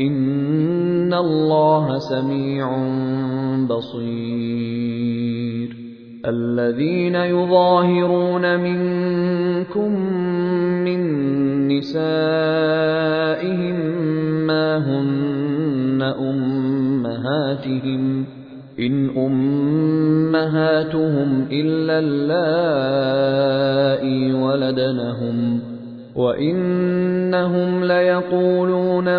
إن الله سميع بصير الذين يظاهرون منكم من نسائهم ما هن أمهاتهم إن أمهاتهم إلا اللائي ولدنهم ۖ وانهم ليقولون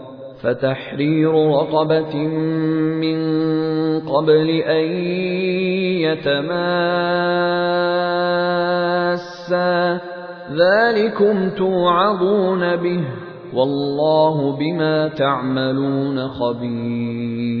فتحرير رقبة من قبل أن يتماسا. ذلكم توعظون به والله بما تعملون خبير.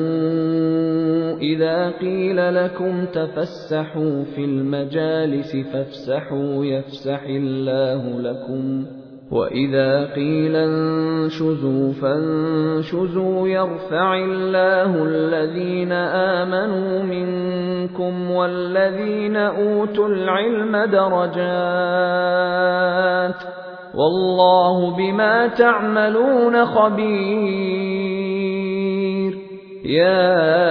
إذا قيل لكم تفسحوا في المجالس فافسحوا يفسح الله لكم. وإذا قيل انشزوا فانشزوا يرفع الله الذين آمنوا منكم والذين أوتوا العلم درجات. والله بما تعملون خبير. يا